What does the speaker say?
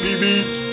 Beep beep.